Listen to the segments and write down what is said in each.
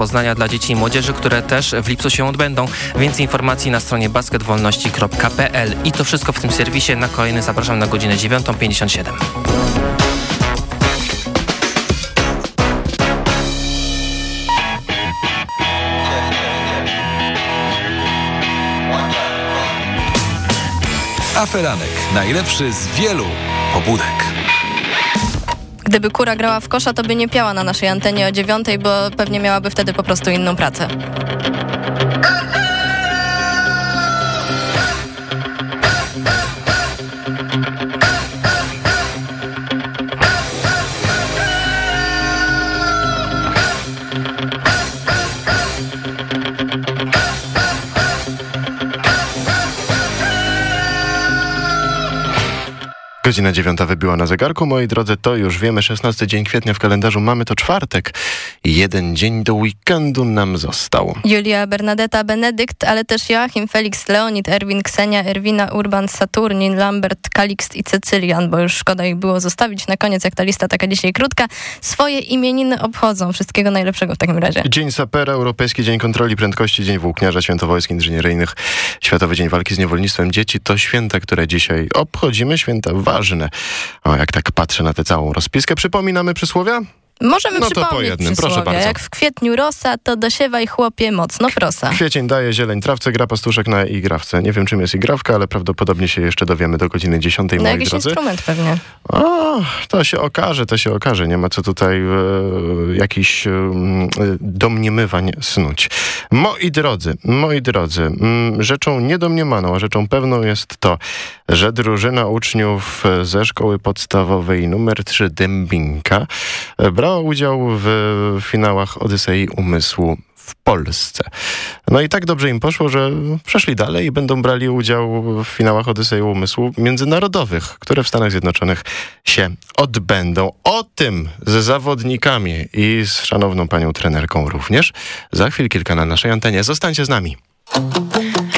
Poznania dla dzieci i młodzieży, które też w lipcu się odbędą. Więcej informacji na stronie baskettwolności.pl i to wszystko w tym serwisie. Na kolejny zapraszam na godzinę 9.57. Aferanek. Najlepszy z wielu pobudek. Gdyby kura grała w kosza, to by nie piała na naszej antenie o dziewiątej, bo pewnie miałaby wtedy po prostu inną pracę. Godzina dziewiąta wybiła na zegarku. Moi drodzy, to już wiemy, 16 dzień kwietnia w kalendarzu mamy to czwartek. Jeden dzień do weekendu nam został. Julia Bernadetta Benedykt, ale też Joachim, Felix, Leonid, Erwin, Ksenia, Erwina, Urban, Saturnin, Lambert, Kalikst i Cecylian, bo już szkoda ich było zostawić na koniec, jak ta lista taka dzisiaj krótka. Swoje imieniny obchodzą. Wszystkiego najlepszego w takim razie. Dzień Sapera, Europejski Dzień Kontroli Prędkości, Dzień Włókniarza, Święto Wojsk Inżynieryjnych, Światowy Dzień Walki z Niewolnictwem Dzieci. To święta, które dzisiaj obchodzimy, święta ważne. O, jak tak patrzę na tę całą rozpiskę. Przypominamy przysłowia? Możemy No przypomnieć jednym, bardzo. Jak w kwietniu rosa, to dosiewaj chłopie mocno prosa. Kwiecień daje zieleń trawce, gra pastuszek na igrawce. Nie wiem, czym jest igrawka, ale prawdopodobnie się jeszcze dowiemy do godziny 10, No moi jakiś drodzy. instrument pewnie. O, to się okaże, to się okaże. Nie ma co tutaj e, jakichś e, domniemywań snuć. Moi drodzy, moi drodzy, mm, rzeczą niedomniemaną, a rzeczą pewną jest to, że drużyna uczniów ze szkoły podstawowej numer 3 Dębinka e, udział w finałach Odysei Umysłu w Polsce. No i tak dobrze im poszło, że przeszli dalej i będą brali udział w finałach Odysei Umysłu międzynarodowych, które w Stanach Zjednoczonych się odbędą. O tym z zawodnikami i z szanowną panią trenerką również za chwil kilka na naszej antenie. Zostańcie z nami.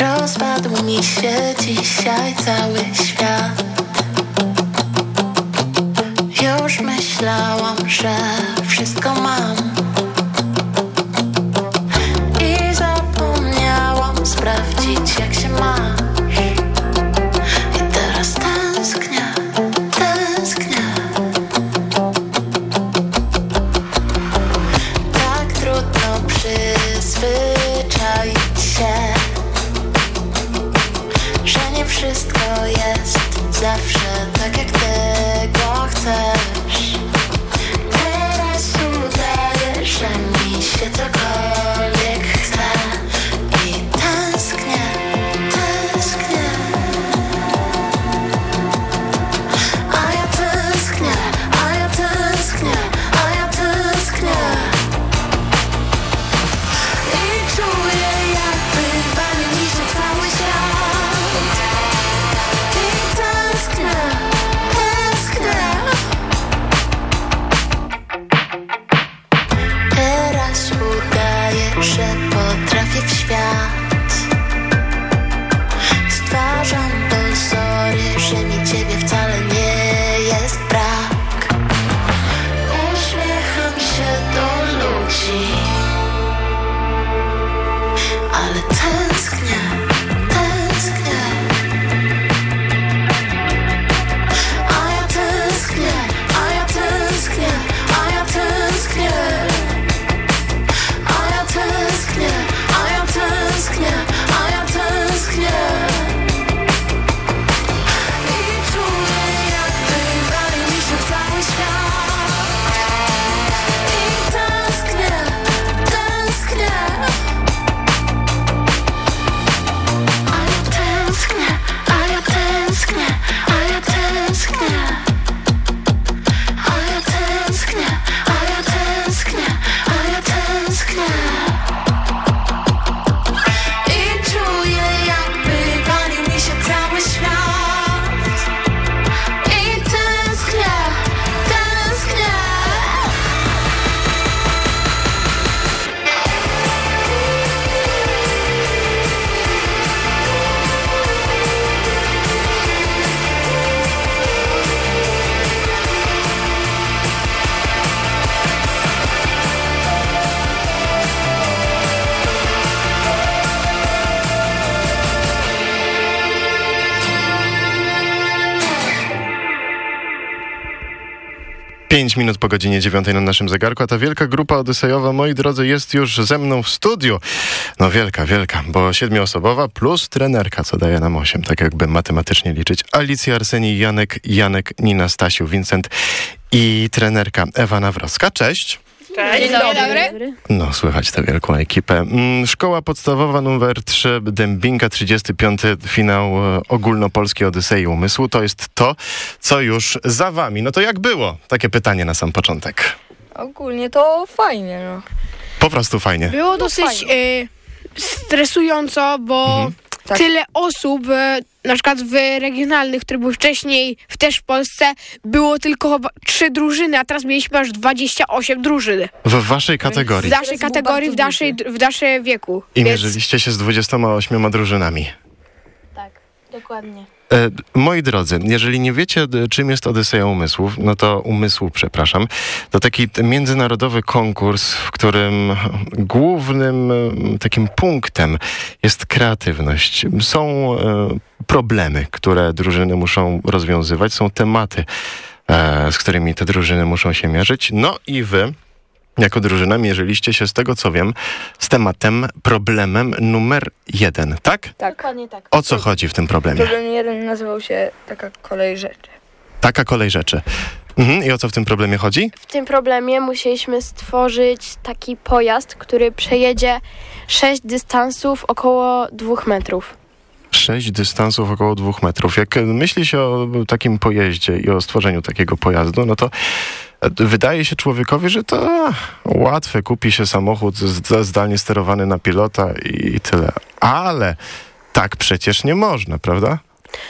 Rozpadł mi się dzisiaj cały świat. Już myślałam, że wszystko mam. all the time. 5 minut po godzinie 9 na naszym zegarku, a ta wielka grupa odysejowa, moi drodzy, jest już ze mną w studiu. No wielka, wielka, bo siedmioosobowa plus trenerka, co daje nam 8, tak jakby matematycznie liczyć. Alicja Arsenij, Janek, Janek, Nina, Stasiu, Vincent i trenerka Ewa Nawrocka. Cześć. Dzień dobry. No, słychać tę wielką ekipę. Mm, Szkoła podstawowa numer 3 Dębinka, 35. finał e, ogólnopolskiej Odysei Umysłu. To jest to, co już za wami. No to jak było? Takie pytanie na sam początek. Ogólnie to fajnie, no. Po prostu fajnie. Było dosyć y, stresująco, bo Tak. tyle osób, y, na przykład w regionalnych, które były wcześniej w też w Polsce, było tylko chyba trzy drużyny, a teraz mieliśmy aż 28 drużyn. W waszej W kategorii. naszej był kategorii, w naszej, w naszej wieku. I Więc mierzyliście się z 28 drużynami. Tak, dokładnie. E, moi drodzy, jeżeli nie wiecie, d- czym jest Odyseja Umysłów, no to umysłu, przepraszam, to taki międzynarodowy konkurs, w którym głównym e, takim punktem jest kreatywność. Są e, problemy, które drużyny muszą rozwiązywać, są tematy, e, z którymi te drużyny muszą się mierzyć. No i wy jako drużyna mierzyliście się z tego, co wiem, z tematem, problemem numer jeden, tak? Tak. Dokładnie tak. O co chodzi w tym problemie? Problem jeden nazywał się taka kolej rzeczy. Taka kolej rzeczy. Mhm. I o co w tym problemie chodzi? W tym problemie musieliśmy stworzyć taki pojazd, który przejedzie 6 dystansów około 2 metrów. Sześć dystansów około dwóch metrów. Jak myśli się o takim pojeździe i o stworzeniu takiego pojazdu, no to wydaje się człowiekowi, że to łatwe. Kupi się samochód zdalnie sterowany na pilota i tyle. Ale tak przecież nie można, prawda?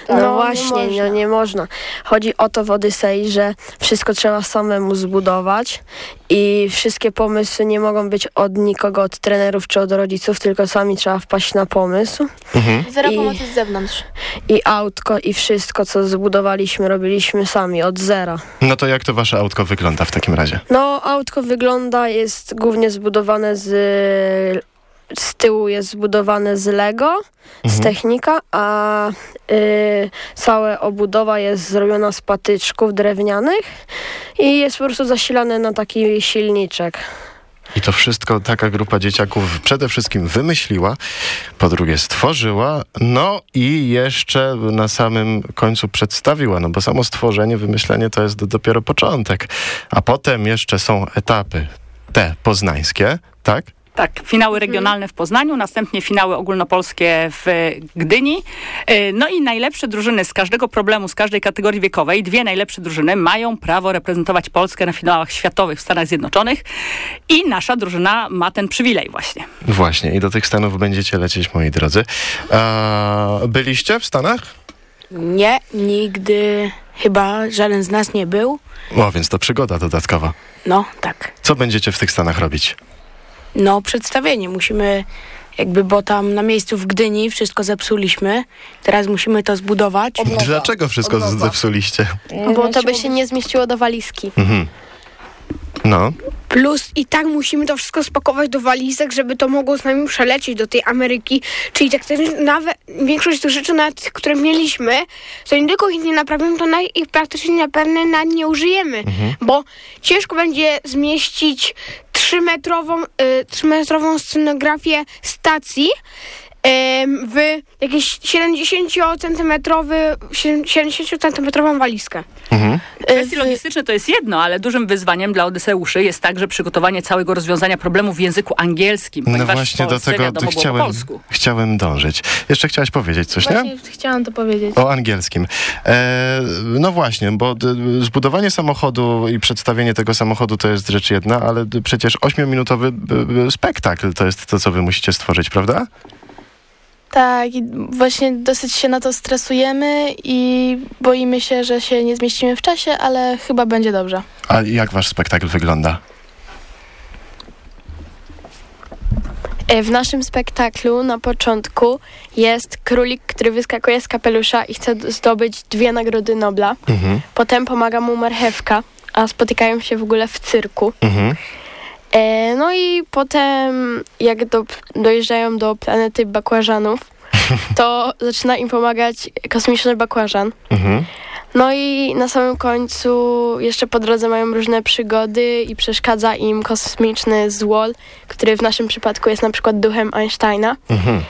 No, No, nie właśnie, można. no nie można. Chodzi o to w Odysei, że wszystko trzeba samemu zbudować i wszystkie pomysły nie mogą być od nikogo, od trenerów czy od rodziców, tylko sami trzeba wpaść na pomysł. Mhm. Zero I- pomocy z zewnątrz. I autko i wszystko, co zbudowaliśmy, robiliśmy sami, od zera. No to jak to wasze autko wygląda w takim razie? No, autko wygląda, jest głównie zbudowane z... Z tyłu jest zbudowane z Lego, z Mhm. technika, a y, cała obudowa jest zrobiona z patyczków drewnianych i jest po prostu zasilane na taki silniczek. I to wszystko taka grupa dzieciaków przede wszystkim wymyśliła, po drugie stworzyła, no i jeszcze na samym końcu przedstawiła, no bo samo stworzenie, wymyślenie to jest do, dopiero początek. A potem jeszcze są etapy te poznańskie, tak? Tak, finały regionalne w Poznaniu, następnie finały ogólnopolskie w Gdyni. Y, No i najlepsze drużyny z każdego problemu, z każdej kategorii wiekowej, dwie najlepsze drużyny mają prawo reprezentować Polskę na finałach światowych w Stanach Zjednoczonych i nasza drużyna ma ten przywilej właśnie. Właśnie, i do tych Stanów będziecie lecieć, moi drodzy. A, byliście w Stanach? Nie, nigdy chyba żaden z nas nie był. O, więc to przygoda dodatkowa. No, tak. Co będziecie w tych Stanach robić? No, przedstawienie. Musimy jakby, bo tam na miejscu w Gdyni wszystko zepsuliśmy. Teraz musimy to zbudować. Dlaczego wszystko z- zepsuliście? Bo to by się nie zmieściło do walizki. Mhm. No, plus i tak musimy to wszystko spakować do walizek, żeby to mogło z nami przelecieć do tej Ameryki. Czyli tak też nawet większość tych rzeczy, nawet, które mieliśmy, to nie tylko ich nie naprawimy, to na, ich praktycznie na pewno na nie użyjemy. Bo ciężko będzie zmieścić trzymetrową, y, trzymetrową scenografię stacji w jakieś 70-centymetrowy, 70-centymetrową walizkę. Mhm. Kwestie logistyczne to jest jedno, ale dużym wyzwaniem dla Odyseuszy jest także przygotowanie całego rozwiązania problemu w języku angielskim, No właśnie do tego chciałem, chciałem dążyć. Jeszcze chciałaś powiedzieć coś, nie? Właśnie chciałam to powiedzieć. O angielskim. E, no właśnie, bo zbudowanie samochodu i przedstawienie tego samochodu to jest rzecz jedna, ale przecież ośmiominutowy spektakl to jest to, co wy musicie stworzyć, prawda? Tak, i właśnie dosyć się na to stresujemy i boimy się, że się nie zmieścimy w czasie, ale chyba będzie dobrze. A jak wasz spektakl wygląda? E, W naszym spektaklu na początku jest królik, który wyskakuje z kapelusza i chce zdobyć dwie nagrody Nobla. Mhm, Potem pomaga mu marchewka, a spotykają się w ogóle w cyrku. mhm. E, no i potem, jak do, dojeżdżają do planety bakłażanów, to zaczyna im pomagać kosmiczny bakłażan. Mhm. No i na samym końcu jeszcze po drodze mają różne przygody i przeszkadza im kosmiczny złol, który w naszym przypadku jest na przykład duchem Einsteina. Mhm.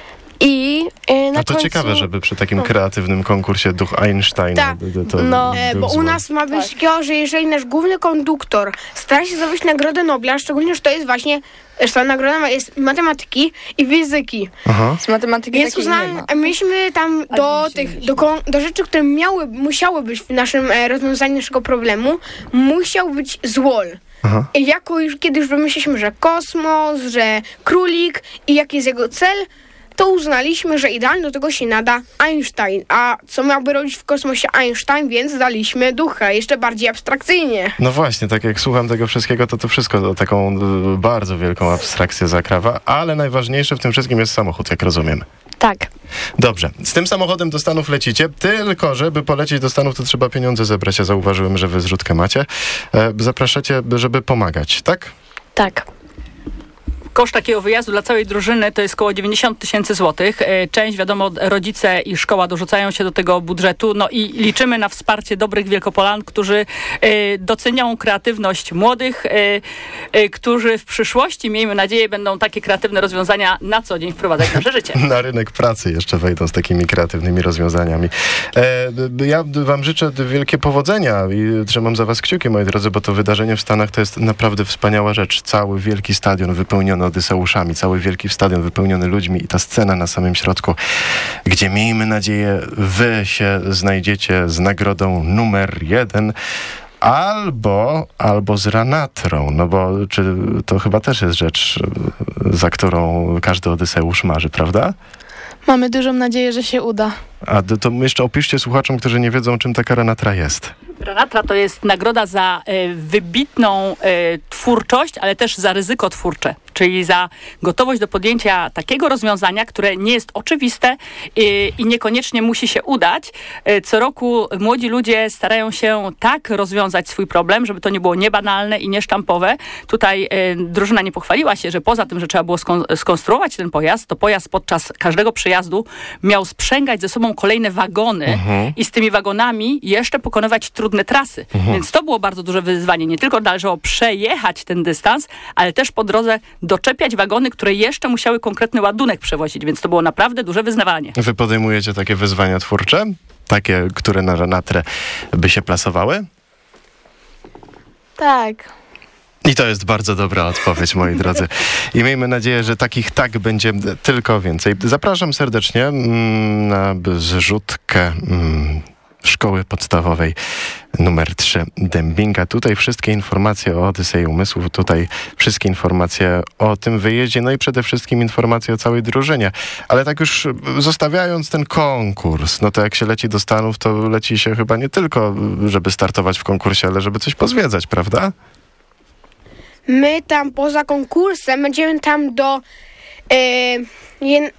I e, na No to końcu... ciekawe, żeby przy takim kreatywnym konkursie duch Einsteina Tak. to, to No. Bo u zły. nas ma być takiego, że jeżeli nasz główny konduktor stara się zdobyć Nagrodę Nobla, szczególnie, że to jest właśnie, że ta nagroda ma- jest matematyki i fizyki. Aha. Z matematyki Więc uznałem, ma. a mieliśmy tam do tych, do, do rzeczy, które miały, musiały być w naszym e, rozwiązaniu naszego problemu, musiał być złol. Aha. I jako już kiedy już wymyśliliśmy, że kosmos, że królik i jaki jest jego cel, to uznaliśmy, że idealnie do tego się nada Einstein. A co miałby robić w kosmosie Einstein, więc daliśmy ducha, jeszcze bardziej abstrakcyjnie. No właśnie, tak jak słucham tego wszystkiego, to to wszystko to taką y, bardzo wielką abstrakcję zakrawa, ale najważniejsze w tym wszystkim jest samochód, jak rozumiem. Tak. Dobrze, z tym samochodem do Stanów lecicie, tylko żeby polecieć do Stanów, to trzeba pieniądze zebrać. Ja zauważyłem, że wy zrzutkę macie. E, zapraszacie, żeby pomagać, tak? Tak. Koszt takiego wyjazdu dla całej drużyny to jest około 90 tysięcy złotych. E, Część, wiadomo, rodzice i szkoła dorzucają się do tego budżetu. No i liczymy na wsparcie dobrych Wielkopolan, którzy e, docenią kreatywność młodych, e, którzy w przyszłości, miejmy nadzieję, będą takie kreatywne rozwiązania na co dzień wprowadzać w nasze życie. Na rynek pracy jeszcze wejdą z takimi kreatywnymi rozwiązaniami. Ja wam życzę wielkie powodzenia i trzymam za was kciuki, moi drodzy, bo to wydarzenie w Stanach to jest naprawdę wspaniała rzecz. Cały wielki stadion wypełniony Odyseuszami, cały wielki stadion wypełniony ludźmi i ta scena na samym środku, gdzie miejmy nadzieję wy się znajdziecie z nagrodą numer jeden. Albo, albo z Ranatrą, no bo czy to chyba też jest rzecz, za którą każdy Odyseusz marzy, prawda? Mamy dużą nadzieję, że się uda. A to jeszcze opiszcie słuchaczom, którzy nie wiedzą, czym taka Renatra jest. Ranatra to jest nagroda za e, wybitną e, twórczość, ale też za ryzyko twórcze, czyli za gotowość do podjęcia takiego rozwiązania, które nie jest oczywiste e, i niekoniecznie musi się udać. Co roku młodzi ludzie starają się tak rozwiązać swój problem, żeby to nie było niebanalne i niesztampowe. Tutaj drużyna nie pochwaliła się, że poza tym, że trzeba było skon- skonstruować ten pojazd, to pojazd podczas każdego przyjazdu miał sprzęgać ze sobą kolejne wagony Mhm. i z tymi wagonami jeszcze pokonywać trudne trasy. Mhm. Więc to było bardzo duże wyzwanie. Nie tylko należało przejechać ten dystans, ale też po drodze doczepiać wagony, które jeszcze musiały konkretny ładunek przewozić, więc to było naprawdę duże wyznawanie. Wy podejmujecie takie wyzwania twórcze? Takie, które na Renatrę by się plasowały? Tak. I to jest bardzo dobra odpowiedź, moi drodzy. I miejmy nadzieję, że takich tak będzie tylko więcej. Zapraszam serdecznie mm, na zrzutkę mm, szkoły podstawowej numer 3 Dębinga. Tutaj wszystkie informacje o Odysei Umysłów, tutaj wszystkie informacje o tym wyjeździe, no i przede wszystkim informacje o całej drużynie. Ale tak już zostawiając ten konkurs, no to jak się leci do Stanów, to leci się chyba nie tylko, żeby startować w konkursie, ale żeby coś pozwiedzać, prawda? My tam poza konkursem będziemy tam do e, jen,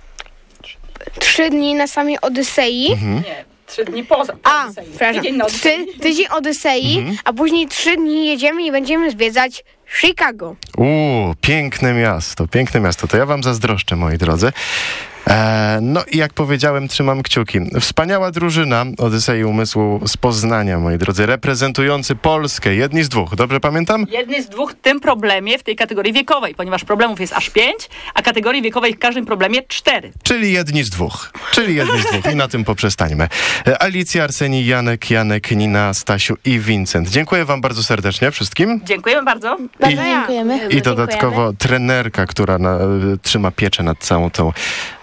trzy dni na samej Odysei. Nie, trzy dni poza. A, Odysei. przepraszam. Tydzień na Odysei. Ty, tydzień Odysei, a później trzy dni jedziemy i będziemy zwiedzać Chicago. Uuu, piękne miasto, piękne miasto. To ja wam zazdroszczę, moi drodzy. E, no i jak powiedziałem, trzymam kciuki. Wspaniała drużyna Odysei Umysłu z Poznania, moi drodzy, reprezentujący Polskę. Jedni z dwóch, dobrze pamiętam? Jedny z dwóch w tym problemie w tej kategorii wiekowej, ponieważ problemów jest aż pięć, a kategorii wiekowej w każdym problemie cztery. Czyli jedni z dwóch. Czyli jedni z dwóch. I na tym poprzestańmy. E, Alicja, Arseni, Janek, Janek, Nina, Stasiu i Vincent. Dziękuję wam bardzo serdecznie wszystkim. Dziękujemy bardzo. Bardzo dziękujemy. I dodatkowo trenerka, która na, trzyma pieczę nad całą tą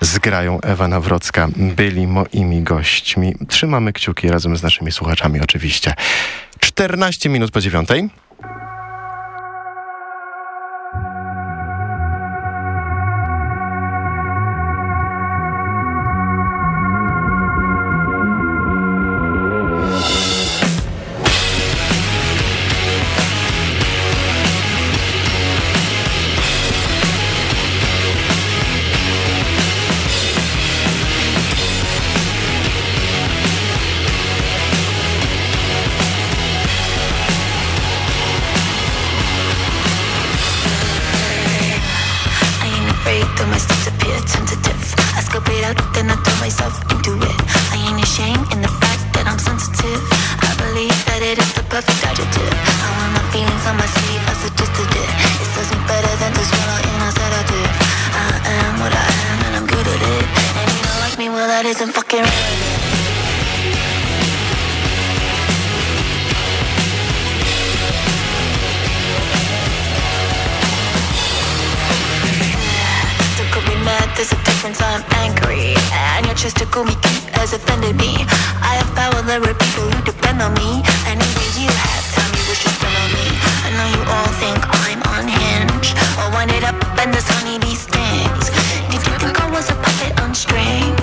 zgrają, Ewa Nawrocka, byli moimi gośćmi. Trzymamy kciuki razem z naszymi słuchaczami oczywiście. 14 minut po dziewiątej. afraid that my steps appear tentative I scope it out, then I throw myself into it. I ain't ashamed in the fact that I'm sensitive. I believe that it is the perfect adjective. I want my feelings on my sleeve, I suggested it It does me better than to swallow in a sedative I am what I am and I'm good at it. And you don't like me, well that isn't fucking right difference, I'm angry And your choice to call me cute has offended me I have power, there are people who depend on me Anyway, you have time you wish to spend on me I know you all think I'm unhinged I'll wind it up and this honeybee stings Did you think I was a puppet on strings?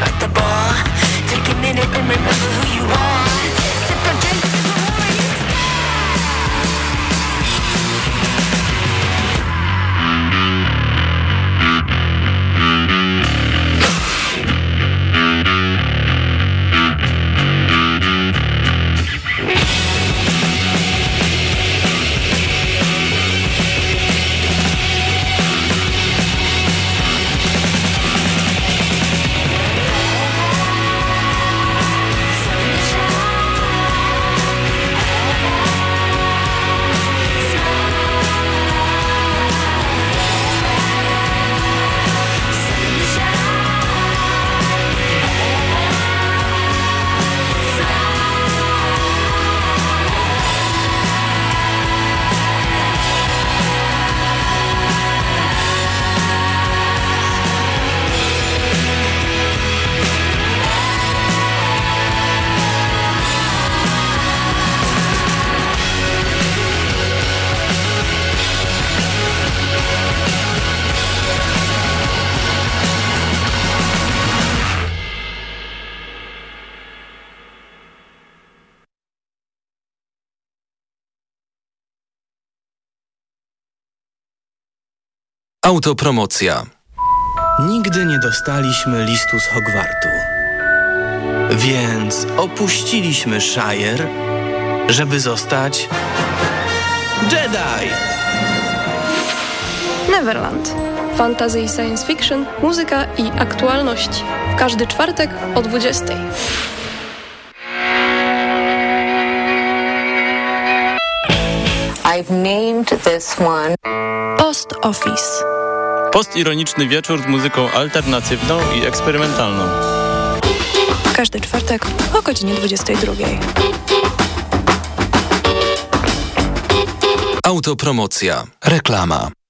At the bar. Take a minute and remember who you are. Autopromocja. Nigdy nie dostaliśmy listu z Hogwartu. Więc opuściliśmy Shire, żeby zostać Jedi. Neverland. Fantasy i science fiction, muzyka i aktualności. W każdy czwartek o 20. I've named this one Post Office. Postironiczny wieczór z muzyką alternatywną i eksperymentalną. Każdy czwartek o godzinie 22. Autopromocja. Reklama.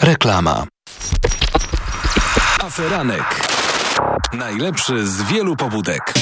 Reklama. Aferanek. Najlepszy z wielu pobudek.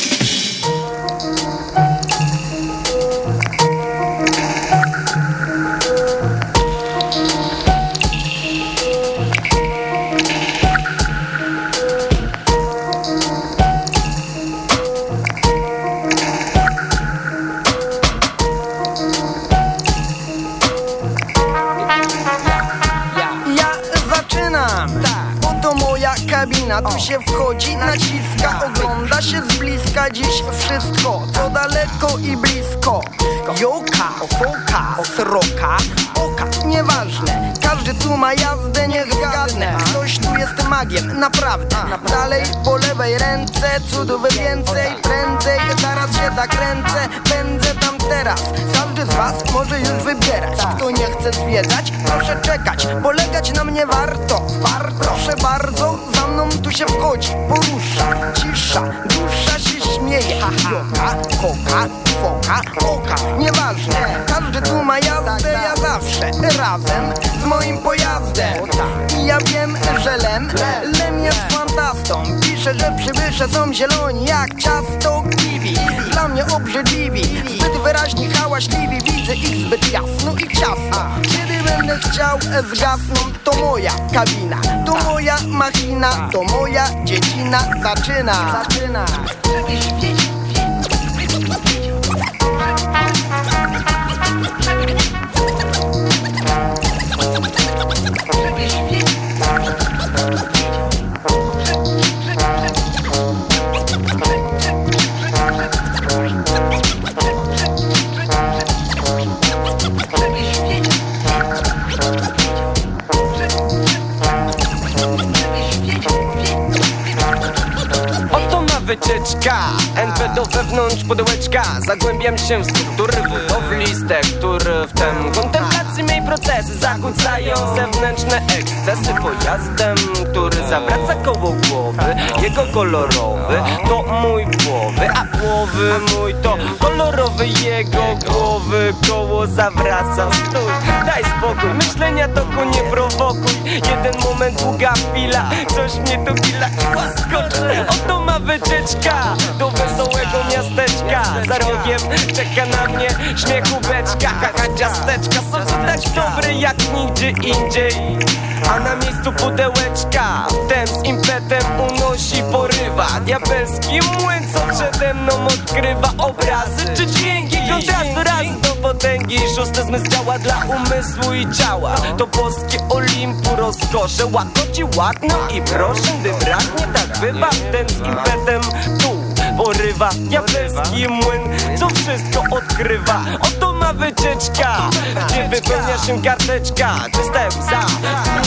Kabina Tu się wchodzi, naciska, ogląda się z bliska. Dziś wszystko, co daleko i blisko. Joka, foka, sroka, oka, nieważne. Każdy tu ma jazdę, nie zgadnę Ktoś tu jest magiem, naprawdę. Dalej po lewej ręce, cudów więcej Prędzej, zaraz się zakręcę. Pędzę tam teraz. Każdy z was może już wybierać. Kto nie chce zwiedzać, proszę czekać. Polegać na mnie warto, warto. Proszę bardzo, za mną tu się wchodzi. Porusza, cisza, dusza się śmieje. Joka, koka, foka, oka. Nieważne, każdy tu ma jazdę Ja zawsze razem z moim pojazdem. I ja wiem, że lem, lem jest fantastą. Pisze, że przybysze są zieloni jak ciasto kiwi. Dla mnie obrzydliwi, zbyt wyraźnie hałaśliwi. Widzę ich zbyt jasno i ciasno. Kiedy będę chciał e, zgasnąć to moja kabina. To moja machina, to moja dziedzina Zaczyna, zaczyna Zagłębiam się w struktury budowli z tektur Wtem kontemplacji mej procesy. Zakłócają zewnętrzne ekscesy. Pojazdem, który zawraca koło głowy Jego kolorowy to mój głowy głowy mój to kolorowy jego głowy Koło zawraca stój. Daj spokój, myślenia toku nie prowokuj. Jeden moment, długa chwila Coś mnie tu gila. I łaskoczy Oto ma wycieczka do wesołego miasteczka. Za rogiem czeka na mnie śmiechu beczka. Haha, ciasteczka są tak dobre jak nigdzie indziej. A na miejscu pudełeczka Ten z impetem unosi porywa Diabelski młyn co przede mną odkrywa Obrazy. Czy dźwięki kontrastu raz do potęgi? Szósty zmysł działa dla umysłu i ciała. To boskie Olimpu rozkosze. Łakoci ładno i proszę Gdy braknie tak bywa Ten z impetem tu. Porywa Diabelski młyn co wszystko odkrywa. Oto ma wycieczka Gdzie wypełnia się karteczka. Czysta łza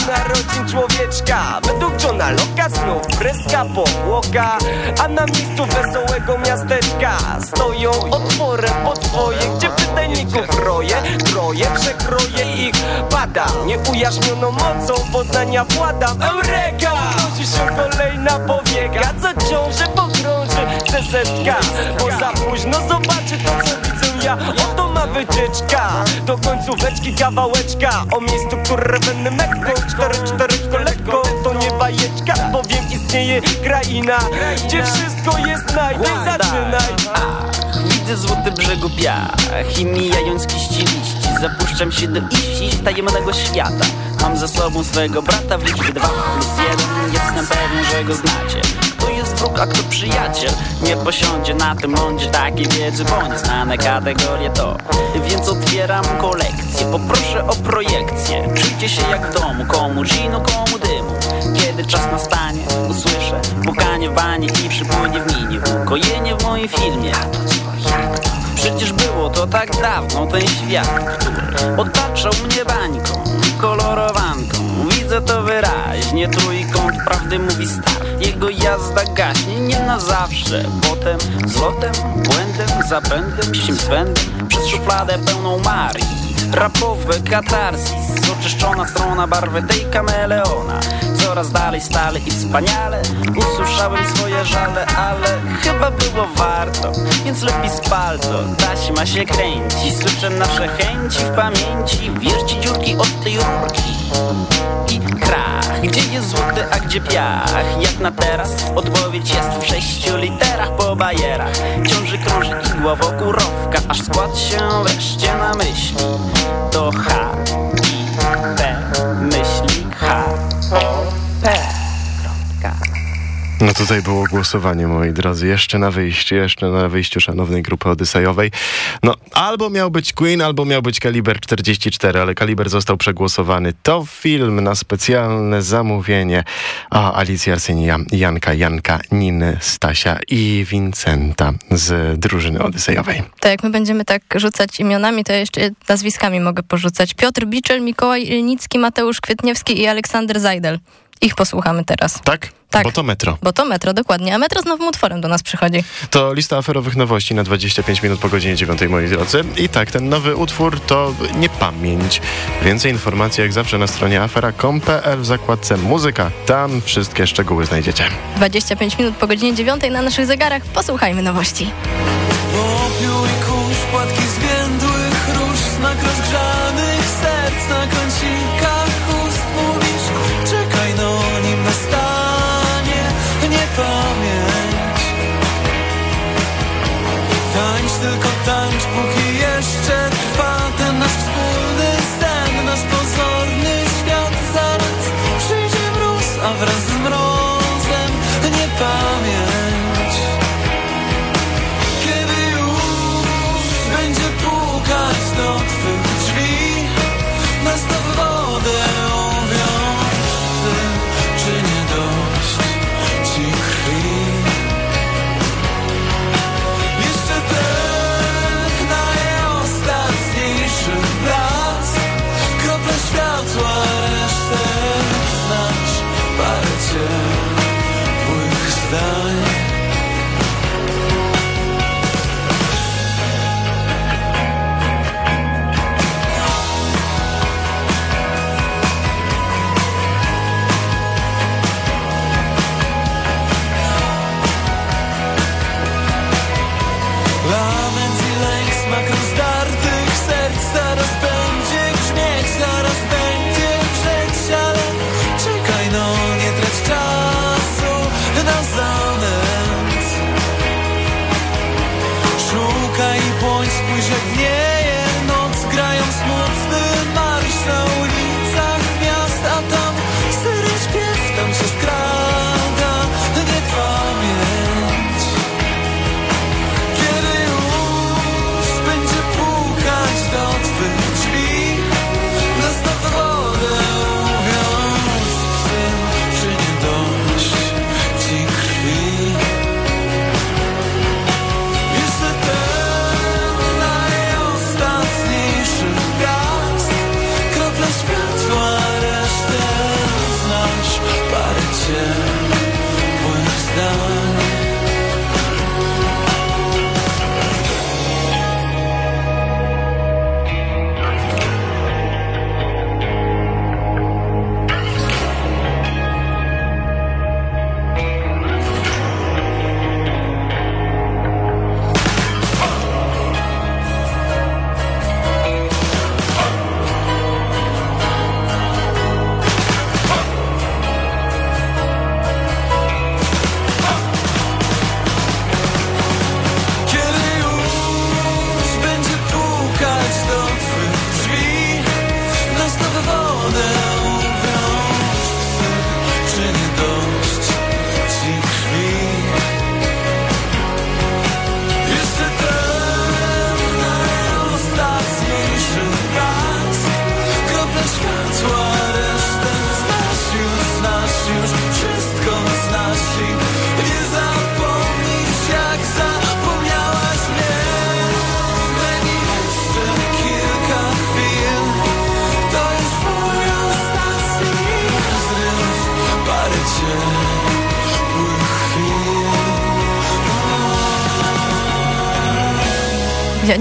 narodzin człowieczka. Według Johna Locke'a znów pryska powłoka. A na miejscu wesołego miasteczka Stoją otworem podwoje Gdzie pytajników roje Troje przekroje ich. Pada Nieujaśnioną mocą poznania władam Eureka! Unosi się kolejna powieka. Co ciąży pogrąży tę setka Bo za późno zobaczy to co widzę ja. Oto ma wycieczka Do końcóweczki kawałeczka. O miejscu, które będę meknął Cztery, cztery, lekko To nie bajeczka, bowiem istnieje kraina Gdzie wszystko jest naj Zaczynaj. Widzę złoty brzegu piach i mijając ściliści Zapuszczam się do iści tajemnego świata. Mam ze sobą swego brata w liczbie 2 plus 1 Jestem pewien, że go znacie wróg, a kto przyjaciel Nie posiądzie na tym lądzie takiej wiedzy Bo nieznane kategorie to. Więc otwieram kolekcję Poproszę o projekcję. Czujcie się jak w domu Komu ginu, komu dymu. Kiedy czas nastanie Usłyszę pukanie w banie I przypłynie w minie. Ukojenie w moim filmie. Przecież było to tak dawno ten świat, który otaczał mnie bańką, kolorowanką Widzę to wyraźnie, trójkąt prawdy mówi start Jego jazda gaśnie nie na zawsze Potem zlotem, błędem, zapędem, sim swędem Przez szufladę pełną Marii. Rapowe katarzis, oczyszczona strona barwy tej kameleona. Coraz dalej stale i wspaniale Usłyszałem swoje żale, ale chyba było warto. Więc lepiej spal to, taśma się kręci. Słyszę nasze chęci w pamięci Wierci dziurki od tej rurki I krach, gdzie jest złoty, a gdzie piach? Jak na teraz? Odpowiedź jest w sześciu literach po bajerach. Ciąży krąży igła wokół rowka Aż skład się wreszcie na myśli To H, No tutaj było głosowanie, moi drodzy, jeszcze na wyjściu, jeszcze na wyjściu szanownej grupy Odysejowej. No, albo miał być Queen, albo miał być Kaliber 44, ale Kaliber został przegłosowany. To film na specjalne zamówienie. A Alicja Arsynia, Janka, Janka, Niny, Stasia i Vincenta z drużyny Odysejowej. To jak my będziemy tak rzucać imionami, to ja jeszcze nazwiskami mogę porzucać. Piotr Biczel, Mikołaj Ilnicki, Mateusz Kwietniewski i Aleksander Zajdel. Ich posłuchamy teraz. Tak? Tak. Bo to metro. Bo to metro, dokładnie. A metro z nowym utworem do nas przychodzi. To lista aferowych nowości na 25 minut po godzinie 9, moi drodzy. I tak, ten nowy utwór to nie pamięć. Więcej informacji jak zawsze na stronie afera.com.pl w zakładce muzyka. Tam wszystkie szczegóły znajdziecie. 25 minut po godzinie 9 na naszych zegarach. Posłuchajmy nowości. Popiół i kurz, płatki zwiędłych jeszcze trwa ten nasz wspólny sen, nasz pozorny świat. Zaraz przyjdzie mróz, a wraz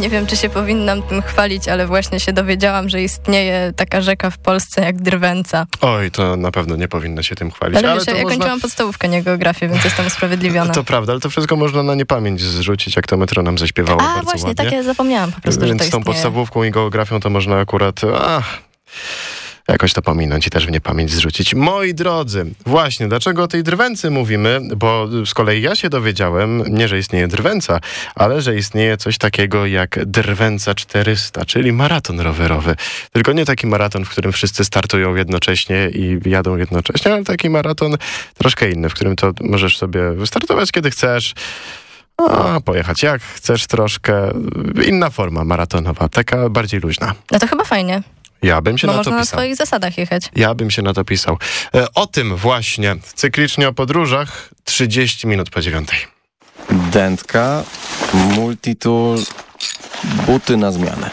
nie wiem, czy się powinnam tym chwalić, ale właśnie się dowiedziałam, że istnieje taka rzeka w Polsce jak Drwęca. Oj, to na pewno nie powinno się tym chwalić. Ale, ale wiesz, ja można... kończyłam podstawówkę, nie geografię, więc jestem usprawiedliwiona. To prawda, ale to wszystko można na niepamięć zrzucić, jak to metro nam zaśpiewało A, właśnie, ładnie. tak ja zapomniałam po prostu, że Więc to z tą istnieje. podstawówką i geografią to można akurat... Ach, jakoś to pominąć i też w niepamięć zrzucić. Moi drodzy, właśnie, dlaczego o tej drwęcy mówimy? Bo z kolei ja się dowiedziałem, nie, że istnieje drwęca, ale że istnieje coś takiego jak drwęca 400, czyli maraton rowerowy. Tylko nie taki maraton, w którym wszyscy startują jednocześnie i jadą jednocześnie, ale taki maraton troszkę inny, w którym to możesz sobie wystartować kiedy chcesz, a, pojechać jak chcesz troszkę. Inna forma maratonowa, taka bardziej luźna. No to chyba fajnie, Ja bym się bo na można to na pisał. swoich zasadach jechać. Ja bym się na to pisał. E, O tym właśnie, cyklicznie o podróżach, 30 minut po dziewiątej. Dętka, multitool, buty na zmianę.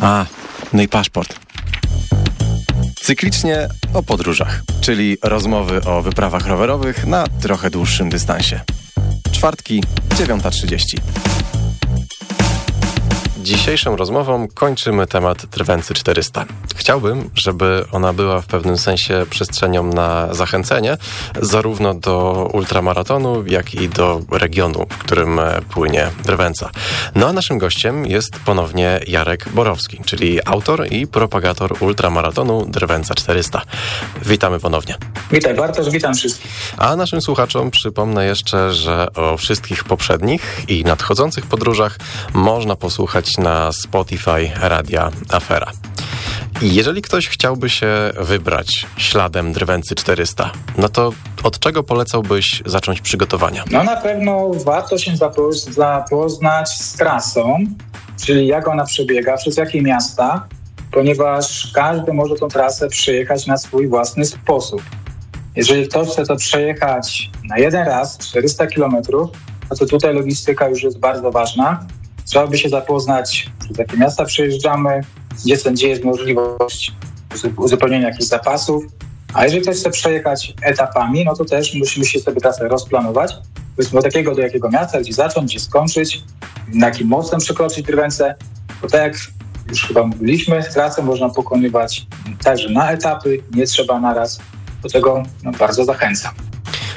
A, no i paszport. Cyklicznie o podróżach, czyli rozmowy o wyprawach rowerowych na trochę dłuższym dystansie. Czwartki, 9.30. Dzisiejszą rozmową kończymy temat Drwęcy 400. Chciałbym, żeby ona była w pewnym sensie przestrzenią na zachęcenie zarówno do ultramaratonu, jak i do regionu, w którym e, płynie Drwęca. No a naszym gościem jest ponownie Jarek Borowski, czyli autor i propagator ultramaratonu Drwęca 400. Witamy ponownie. Witaj Bartosz, witam wszystkich. A naszym słuchaczom przypomnę jeszcze, że o wszystkich poprzednich i nadchodzących podróżach można posłuchać na Spotify Radia Afera. Jeżeli ktoś chciałby się wybrać śladem Drwęcy 400, no to od czego polecałbyś zacząć przygotowania? No na pewno warto się zapoz- zapoznać z trasą, czyli jak ona przebiega, przez jakie miasta, ponieważ każdy może tą trasę przejechać na swój własny sposób. Jeżeli ktoś chce to przejechać na jeden raz, 400 km, no to tutaj logistyka już jest bardzo ważna. Trzeba by się zapoznać, przez jakie miasta przejeżdżamy, gdzie, są, gdzie jest możliwość uzu- uzupełnienia jakichś zapasów. A jeżeli ktoś chce przejechać etapami, no to też musimy się sobie trasę rozplanować. Powiedzmy od jakiego do jakiego miasta, gdzie zacząć, gdzie skończyć, na jakim mocem przekroczyć drwęcę. Bo tak jak już chyba mówiliśmy, trasę można pokonywać także na etapy, nie trzeba naraz. Do tego no, bardzo zachęcam.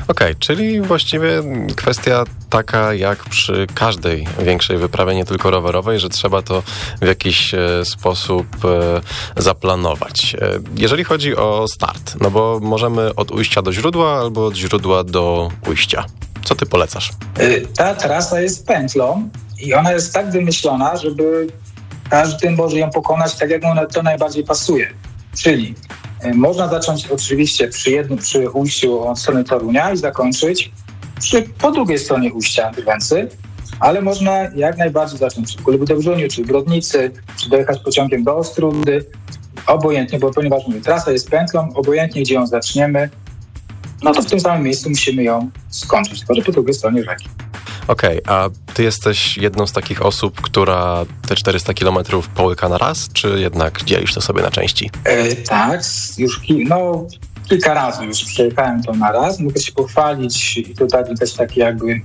Okej, czyli właściwie kwestia taka jak przy każdej większej wyprawie, nie tylko rowerowej, że trzeba to w jakiś e, sposób e, zaplanować. E, jeżeli chodzi o start, no bo możemy od ujścia do źródła albo od źródła do ujścia. Co ty polecasz? Ta trasa jest pętlą i ona jest tak wymyślona, żeby każdy może ją pokonać tak, jak mu to najbardziej pasuje. Czyli można zacząć oczywiście przy jednym, przy ujściu od strony Torunia i zakończyć przy, po drugiej stronie ujścia Drwęcy, ale można jak najbardziej zacząć przy Kulby Dobrzuniu, czy Brodnicy, czy dojechać pociągiem do Ostrudy, obojętnie, bo ponieważ mówię, trasa jest pętlą, obojętnie gdzie ją zaczniemy, no to w tym samym miejscu musimy ją skończyć, tylko po drugiej stronie rzeki. Okej, a ty jesteś jedną z takich osób, która te 400 kilometrów połyka na raz, czy jednak dzielisz to sobie na części? E, tak, już no, kilka razy już przejechałem to na raz. Mogę się pochwalić i tutaj też taki jakby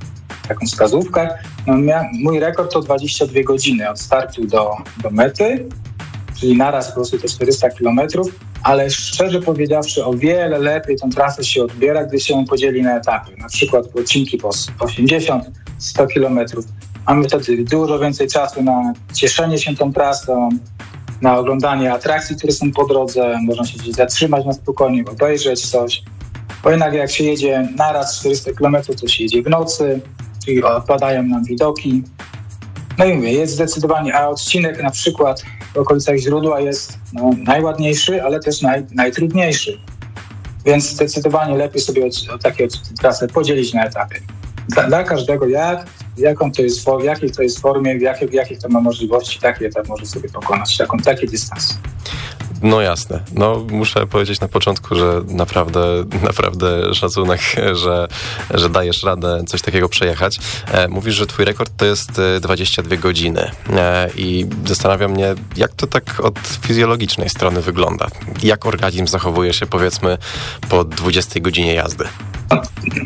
taką wskazówkę. No, mia- mój rekord to 22 godziny od startu do, do mety, czyli naraz po prostu te 400 kilometrów, ale szczerze powiedziawszy o wiele lepiej tą trasę się odbiera, gdy się ją podzieli na etapy. Na przykład odcinki po 80, 100 kilometrów. Mamy wtedy dużo więcej czasu na cieszenie się tą trasą, na oglądanie atrakcji, które są po drodze. Można się gdzieś zatrzymać na spokojnie, obejrzeć coś. Bo jednak jak się jedzie naraz 400 km, to się jedzie w nocy, czyli odpadają nam widoki. No i mówię, jest zdecydowanie, a odcinek na przykład w okolicach źródła jest no, najładniejszy, ale też naj, najtrudniejszy. Więc zdecydowanie lepiej sobie od, od takie od, trasę podzielić na etapy. Dla, dla każdego jak, jaką to jest, w jakiej to jest formie, w jakiej, w jakich to ma możliwości, taki etap może sobie pokonać, taką, taki dystans. No jasne. No muszę powiedzieć na początku, że naprawdę, naprawdę szacunek, że, że dajesz radę coś takiego przejechać. E, mówisz, że twój rekord to jest e, 22 godziny e, i zastanawiam mnie, jak to tak od fizjologicznej strony wygląda. Jak organizm zachowuje się powiedzmy po 20 godzinie jazdy?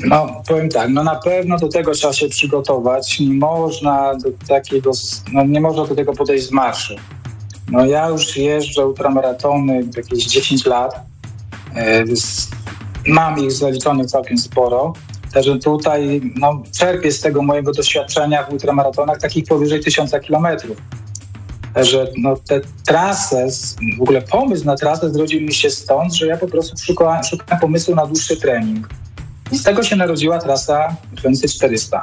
No, powiem tak, no na pewno do tego trzeba się przygotować. Nie można do takiego, no nie można do tego podejść z marszu. No ja już jeżdżę ultramaratony jakieś 10 lat. E, mam ich zaliczonych całkiem sporo. Także tutaj no, czerpię z tego mojego doświadczenia w ultramaratonach takich powyżej tysiąca kilometrów. Także no, tę trasę, w ogóle pomysł na trasę zrodził mi się stąd, że ja po prostu szukałem, szukałem pomysłu na dłuższy trening. I z tego się narodziła trasa 2400.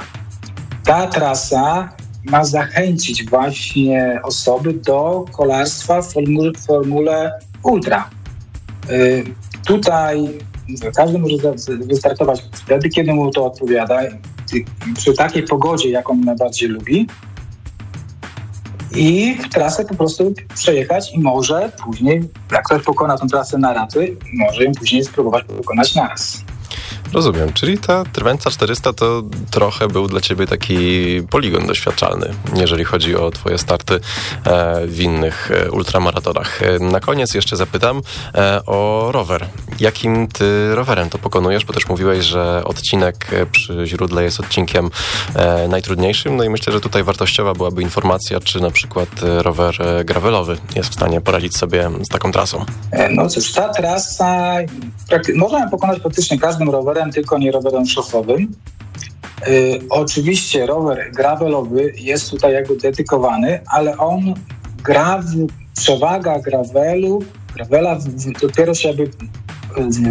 Ta trasa ma zachęcić właśnie osoby do kolarstwa w formule, w formule ultra. Y, tutaj każdy może wystartować wtedy, kiedy mu to odpowiada, przy takiej pogodzie, jaką najbardziej lubi. I trasę po prostu przejechać i może później, jak ktoś pokona tę trasę na raty, może ją później spróbować pokonać na raz. Rozumiem, czyli ta Trwenca 400 to trochę był dla ciebie taki poligon doświadczalny, jeżeli chodzi o twoje starty e, w innych e, ultramaratonach. E, na koniec jeszcze zapytam o rower. Jakim ty rowerem to pokonujesz? Bo też mówiłeś, że odcinek przy źródle jest odcinkiem najtrudniejszym, no i myślę, że tutaj wartościowa byłaby informacja, czy na przykład rower gravelowy jest w stanie poradzić sobie z taką trasą. No cóż, ta trasa, można ją pokonać praktycznie każdym rowerem, rowerem, tylko nie rowerem szosowym. Y, oczywiście rower gravelowy jest tutaj jakby dedykowany, ale on gra, przewaga gravelu, gravela dopiero się jakby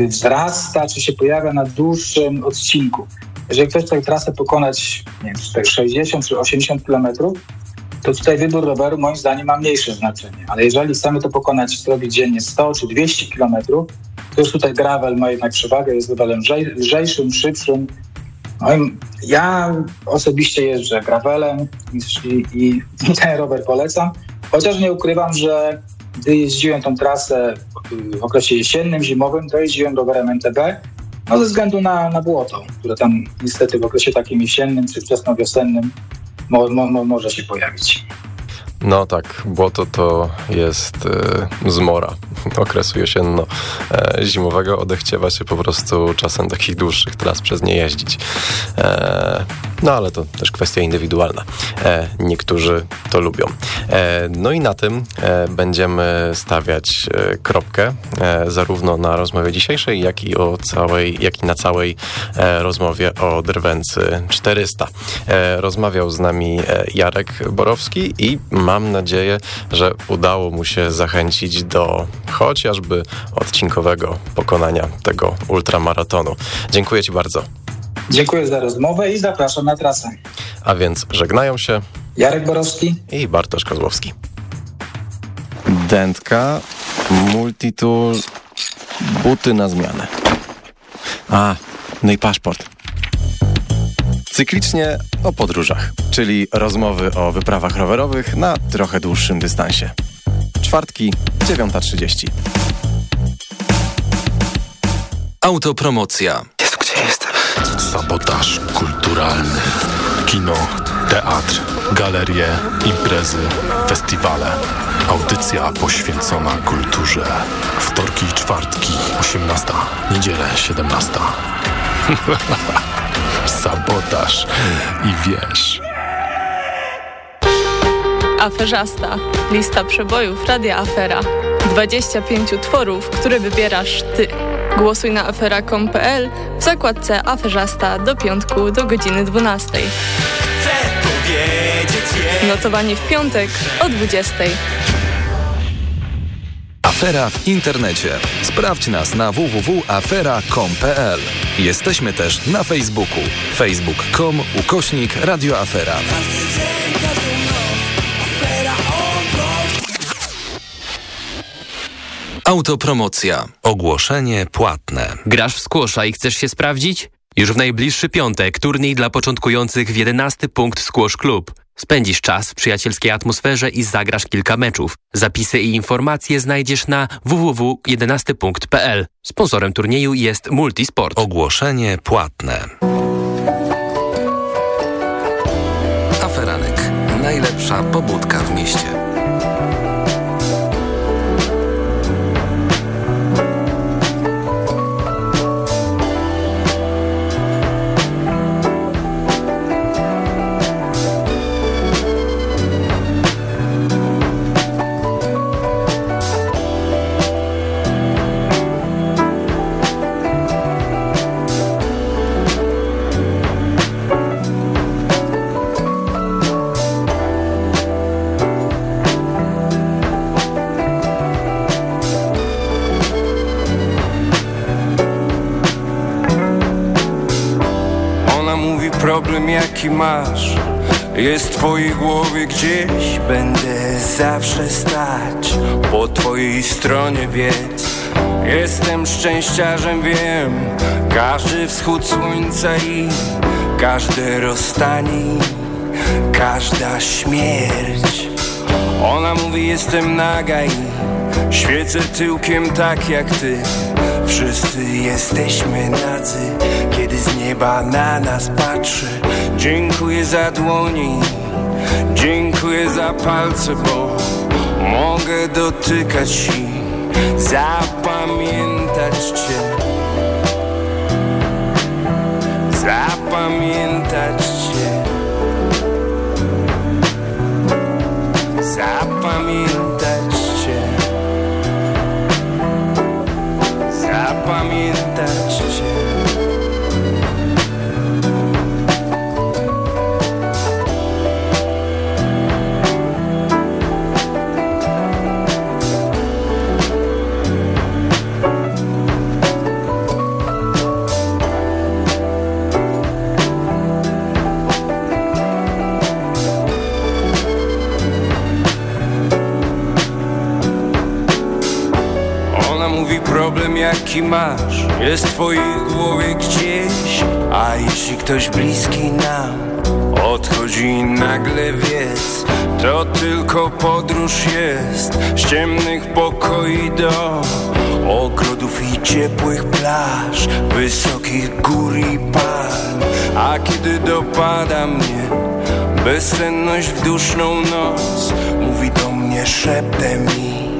wzrasta, czy się pojawia na dłuższym odcinku. Jeżeli ktoś chce trasę pokonać nie wiem, 60 czy 80 kilometrów, to tutaj wybór roweru moim zdaniem ma mniejsze znaczenie. Ale jeżeli chcemy to pokonać, zrobić dziennie 100 czy 200 kilometrów, to już tutaj gravel ma jednak przewagę, jest rowerem lżejszym, szybszym. No ja osobiście jeżdżę gravelem i, i, ten rower polecam, chociaż nie ukrywam, że gdy jeździłem tą trasę w okresie jesiennym, zimowym, to jeździłem rowerem MTB, no ze względu na, na błoto, które tam niestety w okresie takim jesiennym czy wczesnowiosennym mo, mo, może się pojawić. No tak, błoto to jest y, zmora okresu jesienno-zimowego. Odechciewa się po prostu czasem takich dłuższych tras przez nie jeździć. E, no ale to też kwestia indywidualna. E, niektórzy to lubią. E, no i na tym e, będziemy stawiać e, kropkę e, zarówno na rozmowie dzisiejszej, jak i, o całej, jak i na całej rozmowie o Drwęcy 400. rozmawiał z nami Jarek Borowski i ma mam nadzieję, że udało mu się zachęcić do chociażby odcinkowego pokonania tego ultramaratonu. Dziękuję Ci bardzo. Dziękuję za rozmowę i zapraszam na trasę. A więc żegnają się Jarek Borowski i Bartosz Kozłowski. Dętka, multitool, buty na zmianę. A, no i paszport. Cyklicznie o podróżach, czyli rozmowy o wyprawach rowerowych na trochę dłuższym dystansie. Czwartki, 9.30. Autopromocja. Jezu, gdzie jestem? Sabotaż kulturalny. Kino, teatr, galerie, imprezy, festiwale. Audycja poświęcona kulturze. Wtorki i czwartki, 18. Niedzielę, 17. sabotaż i wiesz. Aferzasta. Lista przebojów Radia Afera. 25 utworów, które wybierasz ty. Głosuj na afera.com.pl w zakładce Aferzasta do piątku do godziny 12. Chcę powiedzieć Notowanie w piątek o 20. Afera w internecie. Sprawdź nas na www.afera.com.pl. Jesteśmy też na Facebooku. facebook.com ukośnik radioafera. Autopromocja. Ogłoszenie płatne. Grasz w skłosza i chcesz się sprawdzić? Już w najbliższy piątek turniej dla początkujących w 11 punkt Squash Club. Spędzisz czas w przyjacielskiej atmosferze i zagrasz kilka meczów. Zapisy i informacje znajdziesz na www.11punkt.pl. Sponsorem turnieju jest Multisport. Ogłoszenie płatne. Aferanek. Najlepsza pobudka w mieście. Jaki masz? Jest w twojej głowie gdzieś? Będę zawsze stać. Po twojej stronie wiedz Jestem szczęściarzem, wiem. Każdy wschód słońca i każde rozstanie Każda śmierć. Ona mówi jestem naga i świecę tyłkiem tak jak ty Wszyscy jesteśmy nadzy Kiedy z nieba na nas patrzy. Dziękuję za dłoni Dziękuję za palce, bo Mogę dotykać i Zapamiętać Cię. Zapamiętać Cię. Zapamiętać jaki masz. Jest w twojej głowie gdzieś A jeśli ktoś bliski nam Odchodzi nagle wiedz To tylko podróż jest. Z ciemnych pokoi do Ogrodów i ciepłych plaż Wysokich gór i palm. A kiedy dopada mnie Bezsenność w duszną noc Mówi do mnie szeptem i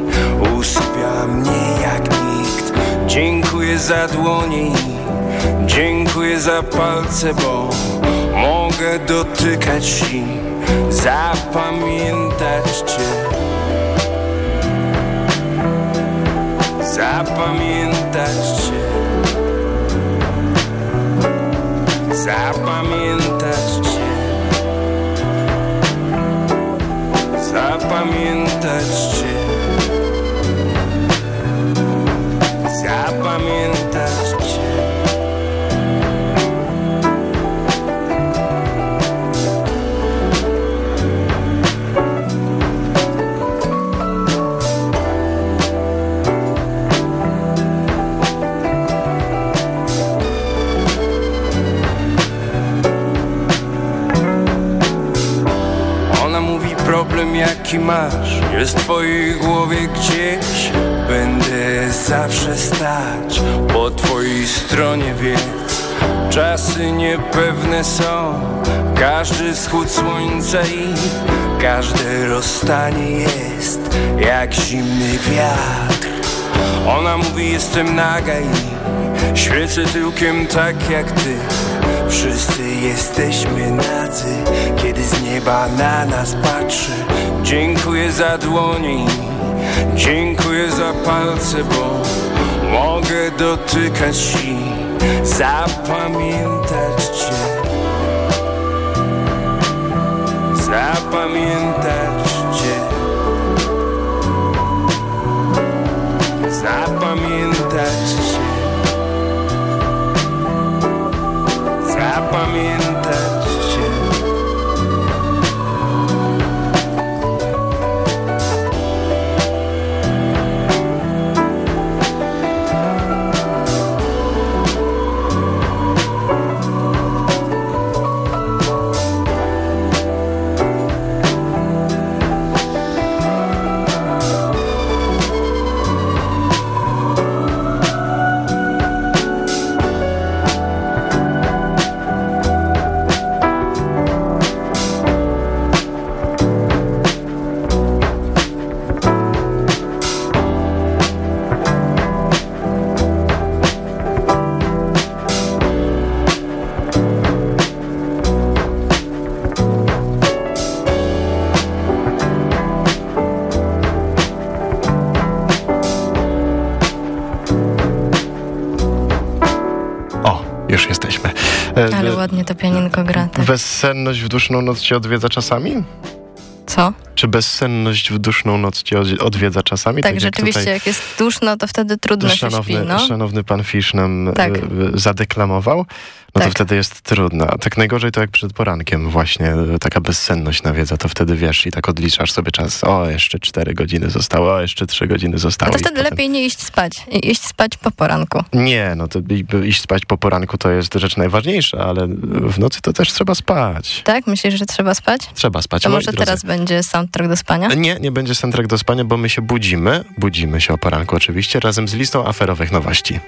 Usypia mnie jak Dziękuję za dłoni Dziękuję za palce, bo Mogę dotykać i Zapamiętać Cię. Zapamiętać Cię. Zapamiętać Cię. Zapamiętać Cię jaki masz? Jest w twojej głowie gdzieś? Będę zawsze stać Po twojej stronie wiedz Czasy niepewne są. Każdy wschód słońca i Każde rozstanie jest Jak zimny wiatr. Ona mówi jestem naga i Świecę tyłkiem tak jak ty Wszyscy jesteśmy nadzy Kiedy z nieba na nas patrzy. Dziękuję za dłoni Dziękuję za palce, bo Mogę dotykać i Zapamiętać Cię. Zapamiętać Cię. Zapamiętać ładnie to pianinko gra. Tak. Bezsenność w duszną noc cię odwiedza czasami? Co? Czy bezsenność w duszną noc cię od- odwiedza czasami? Tak, jak rzeczywiście, tutaj jak jest duszno, to wtedy trudno się szanowny, śpi, no. szanowny pan Fisz nam Tak. e, zadeklamował, no to Tak. wtedy jest trudno. A tak najgorzej to jak przed porankiem właśnie e, taka bezsenność nawiedza, to wtedy wiesz i tak odliczasz sobie czas. O, jeszcze cztery godziny zostało, o, jeszcze trzy godziny A zostało. to i wtedy potem- lepiej nie iść spać. Iść spać po poranku. Nie, no to iść spać po poranku to jest rzecz najważniejsza, ale w nocy to też trzeba spać. Tak? Myślisz, że trzeba spać? Trzeba spać. To moi może drodzy. teraz będzie soundtrack do spania? Nie, nie będzie soundtrack do spania, bo my się budzimy. Budzimy się o poranku oczywiście, razem z listą aferowych nowości.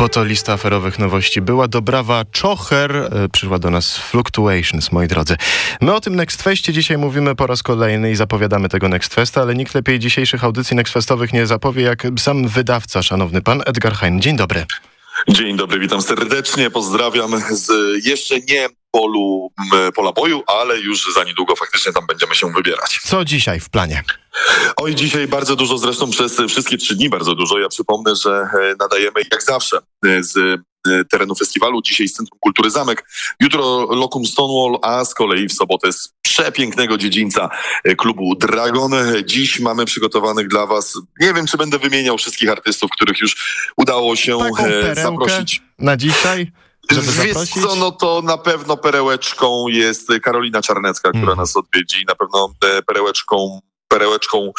Bo to lista aferowych nowości była. Dobrawa Czocher e, przyszła do nas Fluctuations, moi drodzy. My o tym Next Festie dzisiaj mówimy po raz kolejny i zapowiadamy tego Next Festa, ale nikt lepiej dzisiejszych audycji Next Festowych nie zapowie jak sam wydawca, szanowny pan Edgar Hein. Dzień dobry. Dzień dobry, witam serdecznie, pozdrawiam z jeszcze nie polu, pola boju, ale już za niedługo faktycznie tam będziemy się wybierać. Co dzisiaj w planie? Oj, dzisiaj bardzo dużo, zresztą przez wszystkie trzy dni bardzo dużo. Ja przypomnę, że e, nadajemy jak zawsze e, z e, terenu festiwalu, dzisiaj z Centrum Kultury Zamek, jutro Lokum Stonewall, a z kolei w sobotę z przepięknego dziedzińca klubu Dragon. Dziś mamy przygotowanych dla was, nie wiem czy będę wymieniał wszystkich artystów, których już udało się zaprosić. na dzisiaj, żeby Wiesz zaprosić? co, no to na pewno perełeczką jest Karolina Czarnecka, która Mhm. nas odwiedzi. Na pewno e, perełeczką perełeczką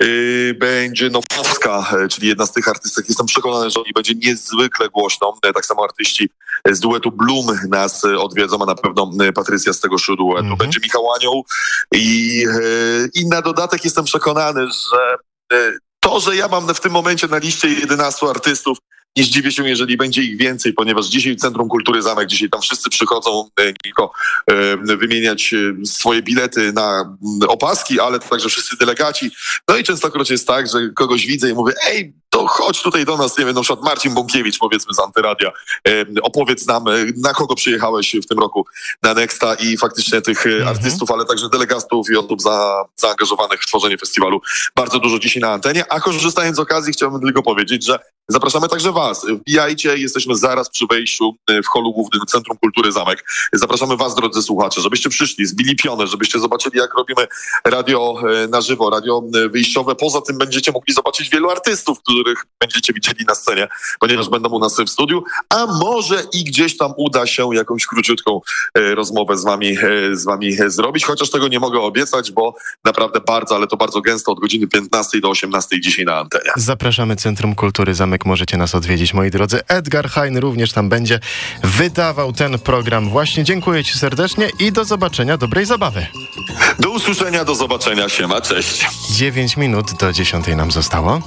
yy, będzie Nowowska, e, czyli jedna z tych artystek. Jestem przekonany, że oni będzie niezwykle głośną. E, Tak samo artyści z duetu Bloom nas odwiedzą, a na pewno Patrycja z tego duetu. Mhm. Będzie Michał Anioł i, e, i na dodatek jestem przekonany, że e, to, że ja mam w tym momencie na liście 11 artystów, nie zdziwię się, jeżeli będzie ich więcej, ponieważ dzisiaj Centrum Kultury Zamek, dzisiaj tam wszyscy przychodzą e, tylko e, wymieniać e, swoje bilety na opaski, ale także wszyscy delegaci. No i częstokroć jest tak, że kogoś widzę i mówię, ej, to chodź tutaj do nas, nie wiem, na przykład Marcin Bąkiewicz, powiedzmy z Antyradia, opowiedz nam, e, na kogo przyjechałeś w tym roku na Nexta i faktycznie tych e, artystów, ale także delegatów i osób za, zaangażowanych w tworzenie festiwalu bardzo dużo dzisiaj na antenie, a korzystając z okazji chciałbym tylko powiedzieć, że Zapraszamy także Was. Wbijajcie, jesteśmy zaraz przy wejściu e, w holu głównym Centrum Kultury Zamek. Zapraszamy Was, drodzy słuchacze, żebyście przyszli, zbili pionę, żebyście zobaczyli, jak robimy radio na żywo, radio wyjściowe. Poza tym będziecie mogli zobaczyć wielu artystów, których będziecie widzieli na scenie, ponieważ będą u nas w studiu, a może i gdzieś tam uda się jakąś króciutką e, rozmowę z Wami, e, z wami e, zrobić, chociaż tego nie mogę obiecać, bo naprawdę bardzo, ale to bardzo gęsto od godziny 15 do 18 dzisiaj na antenie. Zapraszamy Centrum Kultury Zamek, możecie nas odwiedzić, moi drodzy. Edgar Hein również tam będzie wydawał ten program. Właśnie dziękuję Ci serdecznie i do zobaczenia, dobrej zabawy. Do usłyszenia, do zobaczenia, siema, cześć. 9 minut do 10 nam zostało.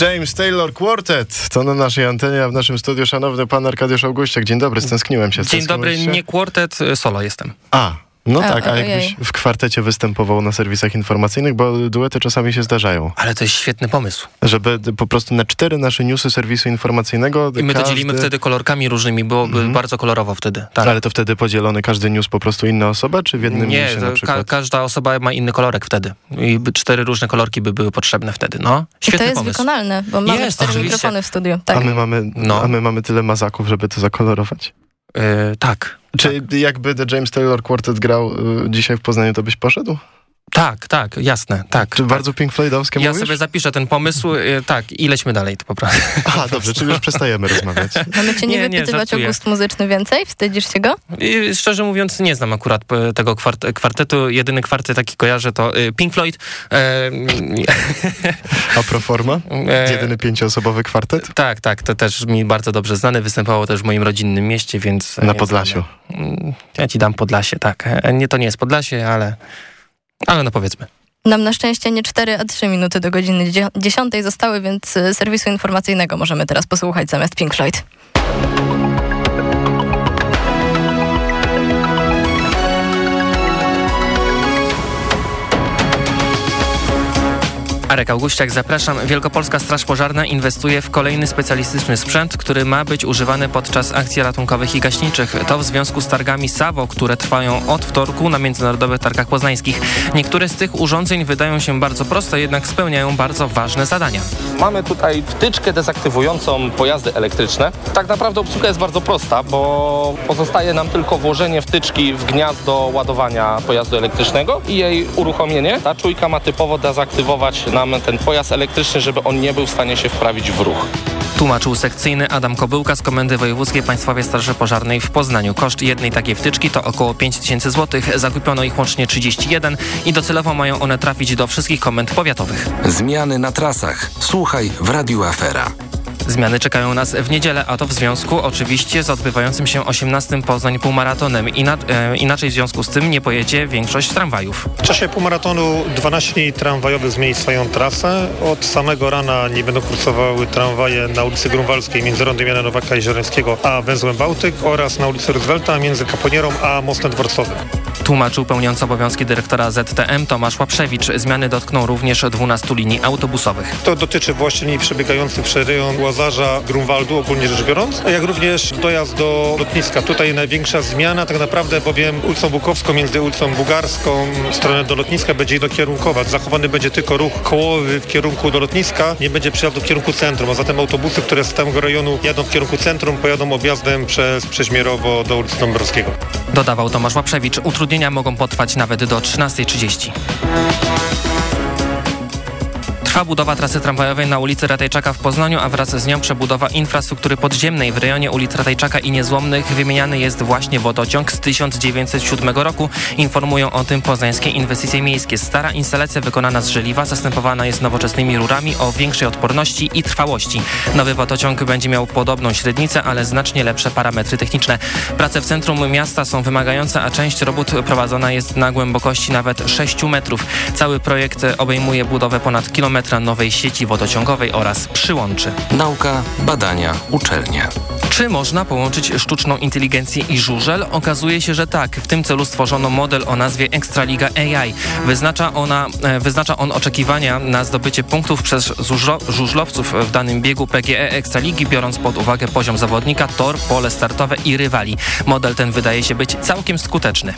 James Taylor Quartet to na naszej antenie, a w naszym studiu szanowny pan Arkadiusz Augustiak. Dzień dobry, stęskniłem się. Dzień dobry, się? nie kwartet, y, solo jestem. A, no A, tak, a ojej. jakbyś w kwartecie występował na serwisach informacyjnych, bo duety czasami się zdarzają. Ale to jest świetny pomysł. Żeby po prostu na cztery nasze newsy serwisu informacyjnego... I my to każdy- dzielimy wtedy kolorkami różnymi, byłoby Mhm. bardzo kolorowo wtedy. Tak. Ale to wtedy podzielony każdy news po prostu inna osoba, czy w jednym Nie, newsie na to przykład? ka każda osoba ma inny kolorek wtedy. I cztery różne kolorki by były potrzebne wtedy. No, I świetny to jest pomysł. wykonalne, bo mamy Jest, cztery oczywiście. mikrofony w studiu. Tak. A, my mamy, No. a my mamy tyle mazaków, żeby to zakolorować? Yy, tak. Czy jakby The James Taylor Quartet grał y, dzisiaj w Poznaniu, to byś poszedł? Tak, tak, jasne, tak. Czy bardzo Pink Floydowskie Ja mówisz? sobie zapiszę ten pomysł, yy, tak, i lećmy dalej, to po prostu. Aha, dobrze, czyli już przestajemy rozmawiać. Mamy cię nie, Nie, nie, wypytywać o żartuję. gust muzyczny więcej? Wstydzisz się go? I szczerze mówiąc, nie znam akurat e, tego kwart kwartetu. Jedyny kwartet taki kojarzę to y, Pink Floyd. E, A pro forma? E, Jedyny pięcioosobowy kwartet? tak, tak, to też mi bardzo dobrze znany. Występowało też w moim rodzinnym mieście, więc... Na jest Podlasiu. Mm, Ja ci dam Podlasie, tak. E, Nie, to nie jest Podlasie, ale... Ale no powiedzmy. Nam na szczęście nie 4, a 3 minuty do godziny dzie- 10 zostały, więc y, serwisu informacyjnego możemy teraz posłuchać zamiast Pink Floyd. Arek Augustiak, zapraszam. Wielkopolska Straż Pożarna inwestuje w kolejny specjalistyczny sprzęt, który ma być używany podczas akcji ratunkowych i gaśniczych. To w związku z targami SAWO, które trwają od wtorku na Międzynarodowych Targach Poznańskich. Niektóre z tych urządzeń wydają się bardzo proste, jednak spełniają bardzo ważne zadania. Mamy tutaj wtyczkę dezaktywującą pojazdy elektryczne. Tak naprawdę obsługa jest bardzo prosta, bo pozostaje nam tylko włożenie wtyczki w gniazdo ładowania pojazdu elektrycznego i jej uruchomienie. Ta czujka ma typowo dezaktywować nam ten pojazd elektryczny, żeby on nie był w stanie się wprawić w ruch. Tłumaczył sekcyjny Adam Kobyłka z Komendy Wojewódzkiej Państwowej Straży Pożarnej w Poznaniu. Koszt jednej takiej wtyczki to około 5 tysięcy złotych. Zakupiono ich łącznie 31 i docelowo mają one trafić do wszystkich komend powiatowych. Zmiany na trasach. Słuchaj w Radiu Afera. Zmiany czekają nas w niedzielę, a to w związku oczywiście z odbywającym się 18 Poznań półmaratonem. Ina e, inaczej w związku z tym nie pojedzie większość tramwajów. W czasie półmaratonu 12 linii tramwajowych zmieni swoją trasę. Od samego rana nie będą kursowały tramwaje na ulicy Grunwaldzkiej między rondem Jana Nowaka i Zieleńskiego a węzłem Bałtyk oraz na ulicy Roosevelta między Kaponierą a Mostem Dworcowym. Tłumaczył pełniący obowiązki dyrektora ZTM Tomasz Łaprzewicz. Zmiany dotkną również 12 linii autobusowych. To dotyczy właśnie linii przebiegających przez rejon Łazarza, Grunwaldu ogólnie rzecz biorąc, jak również dojazd do lotniska. Tutaj największa zmiana tak naprawdę bowiem ulicą Bukowską między ulicą Bugarską w stronę do lotniska będzie jednokierunkowa. Zachowany będzie tylko ruch kołowy w kierunku do lotniska, nie będzie przejazdu w kierunku centrum, a zatem autobusy, które z tego rejonu jadą w kierunku centrum pojadą objazdem przez Przeźmierowo do ulicy Dąbrowskiego. Dodawał Tomasz Łaprzewicz. Mogą potrwać nawet do 13.30. Trwa budowa trasy tramwajowej na ulicy Ratajczaka w Poznaniu, a wraz z nią przebudowa infrastruktury podziemnej. W rejonie ulic Ratajczaka i Niezłomnych wymieniany jest właśnie wodociąg z 1907 roku. Informują o tym poznańskie inwestycje miejskie. Stara instalacja wykonana z żeliwa zastępowana jest nowoczesnymi rurami o większej odporności i trwałości. Nowy wodociąg będzie miał podobną średnicę, ale znacznie lepsze parametry techniczne. Prace w centrum miasta są wymagające, a część robót prowadzona jest na głębokości nawet 6 metrów. Cały projekt obejmuje budowę ponad kilometra nowej sieci wodociągowej oraz przyłączy. Nauka, badania, uczelnie. Czy można połączyć sztuczną inteligencję i żużel? Okazuje się, że tak. W tym celu stworzono model o nazwie Ekstraliga AI. Wyznacza, ona, e, wyznacza on oczekiwania na zdobycie punktów przez żużlo, żużlowców w danym biegu PGE Ekstraligi, biorąc pod uwagę poziom zawodnika, tor, pole startowe i rywali. Model ten wydaje się być całkiem skuteczny.